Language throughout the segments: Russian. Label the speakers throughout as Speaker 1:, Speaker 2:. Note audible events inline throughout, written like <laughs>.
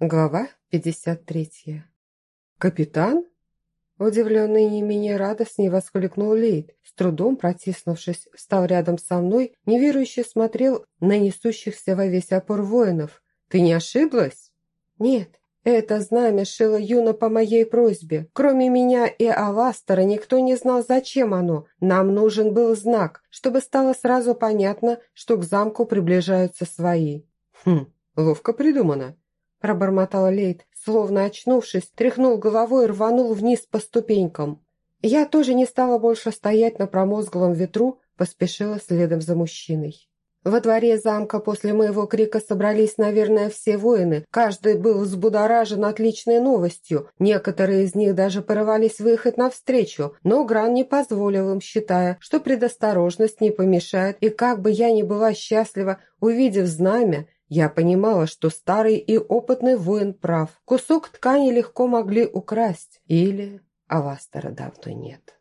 Speaker 1: Глава 53. «Капитан?» Удивленный не менее радостней воскликнул Лейд, с трудом протиснувшись, встал рядом со мной, неверующе смотрел на несущихся во весь опор воинов. «Ты не ошиблась?» «Нет, это знамя шило Юна по моей просьбе. Кроме меня и Аластера никто не знал, зачем оно. Нам нужен был знак, чтобы стало сразу понятно, что к замку приближаются свои».
Speaker 2: «Хм, ловко придумано»,
Speaker 1: пробормотал Лейд, словно очнувшись, тряхнул головой и рванул вниз по ступенькам. Я тоже не стала больше стоять на промозглом ветру, поспешила следом за мужчиной. Во дворе замка после моего крика собрались, наверное, все воины. Каждый был взбудоражен отличной новостью. Некоторые из них даже порывались выехать навстречу, но Гран не позволил им, считая, что предосторожность не помешает, и как бы я ни была счастлива, увидев знамя, я понимала, что старый и опытный воин прав. Кусок ткани легко могли украсть. Или Аластера давно нет.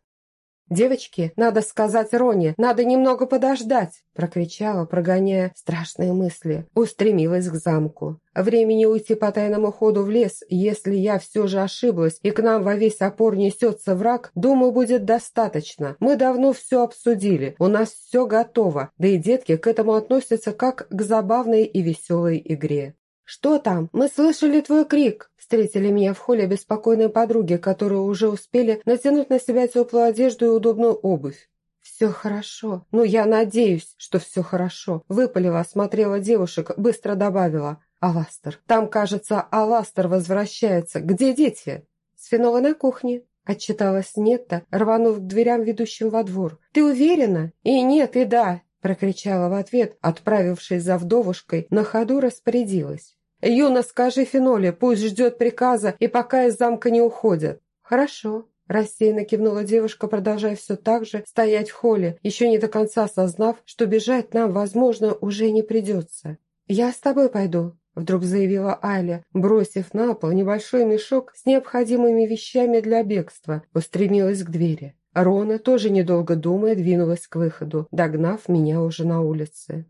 Speaker 1: «Девочки, надо сказать Роне, надо немного подождать!» прокричала, прогоняя страшные мысли. Устремилась к замку. Времени уйти по тайному ходу в лес, если я все же ошиблась, и к нам во весь опор несется враг, думаю, будет достаточно. Мы давно все обсудили, у нас все готово, да и детки к этому относятся как к забавной и веселой игре. «Что там? Мы слышали твой крик!» Встретили меня в холле беспокойные подруги, которые уже успели натянуть на себя теплую одежду и удобную обувь. «Все хорошо. Ну, я надеюсь, что все хорошо». Выпалила, осмотрела девушек, быстро добавила. «Аластер. Там, кажется, Аластер возвращается. Где дети?» «Сфинова на кухне», – отчиталась Нетта, рванув к дверям, ведущим во двор. «Ты уверена?» «И нет, и да», – прокричала в ответ, отправившись за вдовушкой, на ходу распорядилась. «Юна, скажи Феноле, пусть ждет приказа и пока из замка не уходят». «Хорошо», – рассеянно кивнула девушка, продолжая все так же стоять в холле, еще не до конца осознав, что бежать нам, возможно, уже не придется. «Я с тобой пойду», – вдруг заявила Аля, бросив на пол небольшой мешок с необходимыми вещами для бегства, устремилась к двери. Рона, тоже недолго думая, двинулась к выходу, догнав меня уже на улице.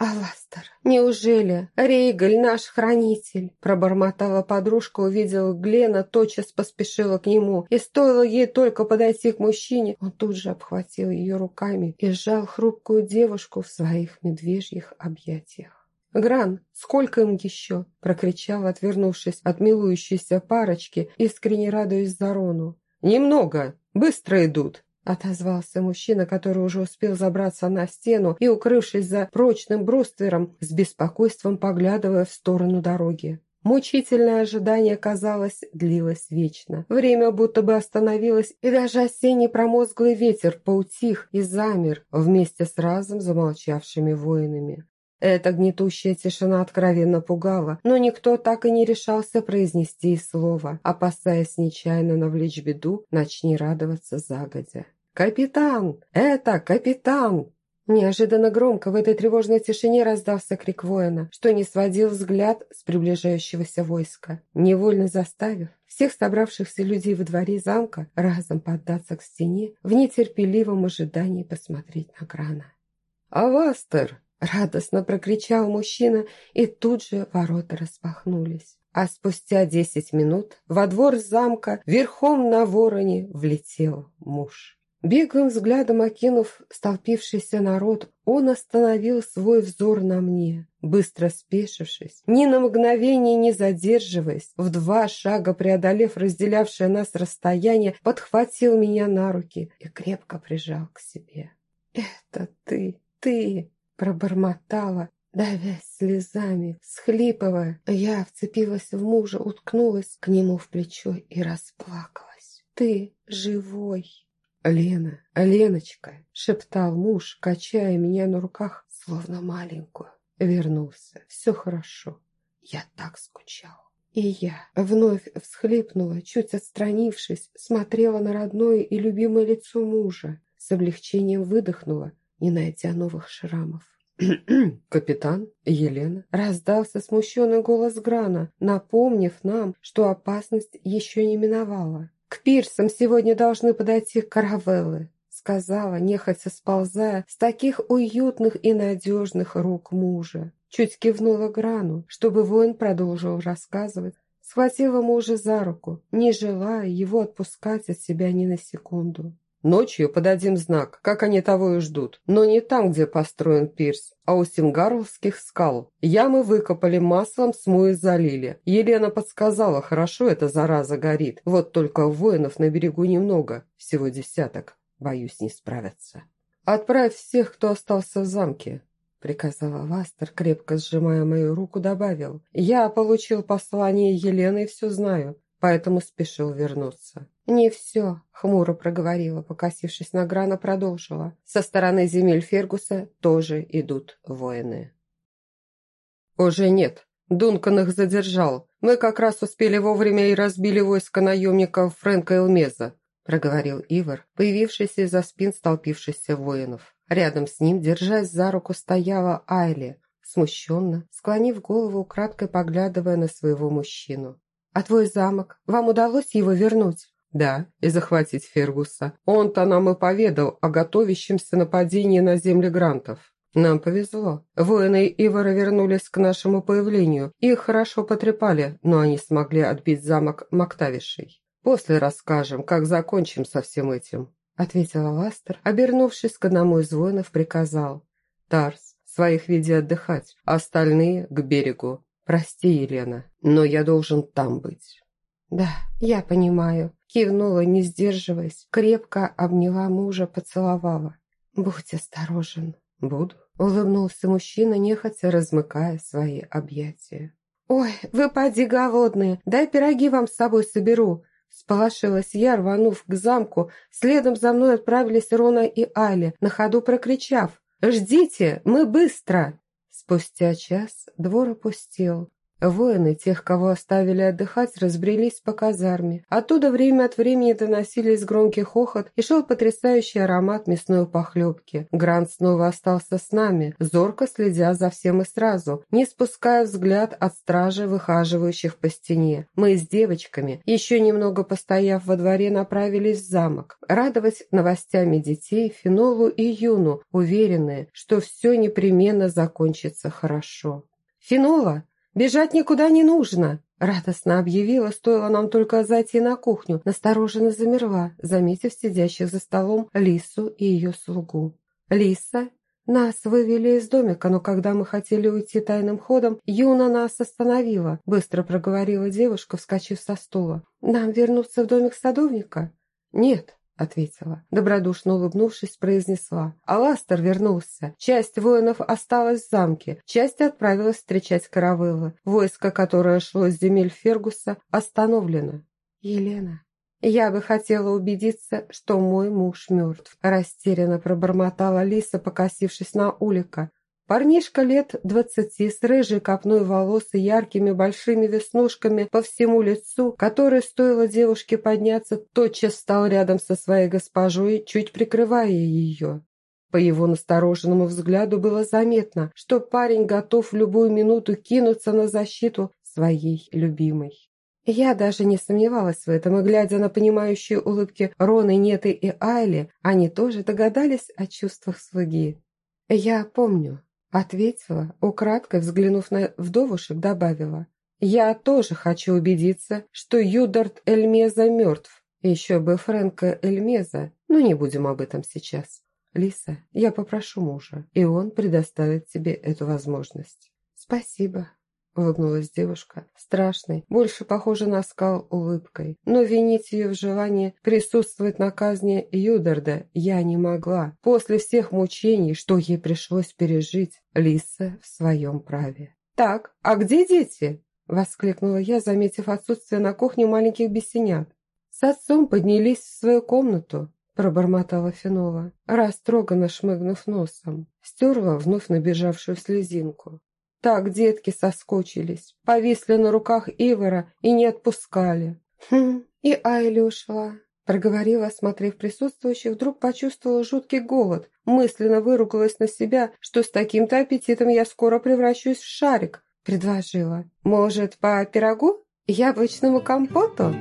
Speaker 1: «Аластер, неужели? Рейгаль наш хранитель!» Пробормотала подружка, увидела Глена, тотчас поспешила к нему. И стоило ей только подойти к мужчине, он тут же обхватил ее руками и сжал хрупкую девушку в своих медвежьих объятиях. «Гран, сколько им еще?» – прокричал, отвернувшись от милующейся парочки, искренне радуясь Зарону.
Speaker 2: «Немного, быстро идут»,
Speaker 1: Отозвался мужчина, который уже успел забраться на стену и, укрывшись за прочным бруствером, с беспокойством поглядывая в сторону дороги. Мучительное ожидание, казалось, длилось вечно. Время будто бы остановилось, и даже осенний промозглый ветер поутих и замер вместе с разом замолчавшими воинами. Эта гнетущая тишина откровенно пугала, но никто так и не решался произнести и слова, опасаясь нечаянно навлечь беду, начни радоваться загодя. «Капитан! Это капитан!» Неожиданно громко в этой тревожной тишине раздался крик воина, что не сводил взгляд с приближающегося войска, невольно заставив всех собравшихся людей во дворе замка разом поддаться к стене в нетерпеливом ожидании посмотреть на Грана.
Speaker 2: «Авастер!»
Speaker 1: Радостно прокричал мужчина, и тут же ворота распахнулись. А спустя десять минут во двор замка верхом на вороне влетел муж. Беглым взглядом окинув столпившийся народ, он остановил свой взор на мне. Быстро спешившись, ни на мгновение не задерживаясь, в два шага преодолев разделявшее нас расстояние, подхватил меня на руки и крепко прижал к себе. «Это ты, ты!» Пробормотала, давясь слезами, схлипывая. Я вцепилась в мужа, уткнулась к нему в плечо и расплакалась. «Ты живой!» «Лена, Леночка!» — шептал муж, качая меня на руках, словно маленькую. Вернулся. Все хорошо. Я так скучал. И я вновь всхлипнула, чуть отстранившись, смотрела на родное и любимое лицо мужа. С облегчением выдохнула, не найдя новых шрамов. <clears throat>
Speaker 2: «Капитан? Елена?»
Speaker 1: Раздался смущенный голос Грана, напомнив нам, что опасность еще не миновала. «К пирсам сегодня должны подойти каравеллы», сказала, нехотя сползая с таких уютных и надежных рук мужа. чуть кивнула Грану, чтобы воин продолжил рассказывать, схватила мужа за руку, не желая его отпускать от себя ни на секунду.
Speaker 2: Ночью подадим знак, как они того и ждут. Но не там, где построен пирс, а у Сингарлских скал. Ямы выкопали маслом, смуи залили. Елена подсказала, хорошо эта зараза горит. Вот только воинов на берегу немного, всего десяток. Боюсь, не справятся. Отправь всех, кто остался в замке. Приказала Ластер, крепко сжимая мою руку, добавил. «Я получил послание Елены и все знаю, поэтому спешил вернуться».
Speaker 1: «Не все», — хмуро проговорила, покосившись на Грана, продолжила. «Со стороны земель Фергуса тоже идут воины».
Speaker 2: «Уже нет. Дункан их задержал. Мы как раз успели вовремя и разбили войско наемников Фрэнка Элмеза», — проговорил Ивар, появившийся из-за спин столпившихся воинов. Рядом с ним, держась за руку, стояла Айли, смущенно, склонив голову, украдкой поглядывая на своего мужчину. «А твой замок? Вам удалось его вернуть?»
Speaker 3: Да, и захватить Фергуса. Он-то нам и поведал о готовящемся нападении на земли Грантов. Нам повезло. Воины Ивара вернулись к нашему появлению. Их хорошо потрепали, но они смогли отбить замок Мактавишей. После расскажем, как закончим со всем этим», — ответила Ластер, обернувшись к одному из воинов, приказал. «Тарс, своих веди отдыхать, остальные — к берегу. Прости, Елена, но я должен там быть».
Speaker 1: «Да, я понимаю», Кивнула, не сдерживаясь, крепко обняла мужа, поцеловала. «Будь осторожен».
Speaker 3: «Буду», —
Speaker 1: улыбнулся мужчина, нехотя размыкая свои объятия. «Ой, вы поди голодные, дай пироги вам с собой соберу». Сполошилась я, рванув к замку, следом за мной отправились Рона и Али, на ходу прокричав «Ждите, мы быстро!» Спустя час двор опустел, Воины, тех, кого оставили отдыхать, разбрелись по казарме. Оттуда время от времени доносились громкий хохот и шел потрясающий аромат мясной похлебки. Грант снова остался с нами, зорко следя за всем и сразу, не спуская взгляд от стражи, выхаживающих по стене. Мы с девочками, еще немного постояв во дворе, направились в замок. Радовать новостями детей Финолу и Юну, уверенные, что все непременно закончится хорошо. «Финола!» «Бежать никуда не нужно!» Радостно объявила, стоило нам только зайти на кухню, настороженно замерла, заметив сидящих за столом Лису и ее слугу. «Лиса, нас вывели из домика, но когда мы хотели уйти тайным ходом, Юна нас остановила», быстро проговорила девушка, вскочив со стула. «Нам вернуться в домик садовника?» «Нет», ответила. Добродушно улыбнувшись, произнесла. Аластер вернулся. Часть воинов осталась в замке, часть отправилась встречать каравеллы. Войско, которое шло с земель Фергуса, остановлено. «Елена, я бы хотела убедиться, что мой муж мертв», растерянно пробормотала Лиса, покосившись на Улика. Парнишка лет двадцати с рыжей копной волос и яркими большими веснушками по всему лицу, который, стоило девушке подняться, тотчас стал рядом со своей госпожой, чуть прикрывая ее. По его настороженному взгляду было заметно, что парень готов в любую минуту кинуться на защиту своей любимой. Я даже не сомневалась в этом, и, глядя на понимающие улыбки Роны, Неты и Айли, они тоже догадались о чувствах слуги. «Я помню», Ответила, украдкой взглянув на вдовушек, добавила. «Я тоже хочу убедиться, что Юдарт Эльмеза мертв. Еще бы Фрэнка Эльмеза, но не будем об этом сейчас. Лиса, я попрошу мужа, и он предоставит тебе эту возможность». «Спасибо», – улыбнулась девушка, страшной, больше похожей на скал улыбкой. Но винить ее в желании присутствовать на казни Юдарда я не могла. После всех мучений, что ей пришлось пережить, Лиса в своем праве. «Так, а где дети?» – воскликнула я, заметив отсутствие на кухне маленьких бесенят. «С отцом поднялись в свою комнату», – пробормотала Финова, растроганно шмыгнув носом. Стерла вновь набежавшую слезинку. Так детки соскучились, повисли на руках Ивара и не отпускали. «Хм, <laughs> и Айли ушла», – проговорила, осмотрев присутствующих, вдруг почувствовала жуткий голод, мысленно выругалась на себя, что с таким-то аппетитом я скоро превращусь в шарик, предложила. «Может, по пирогу? Яблочному компоту?»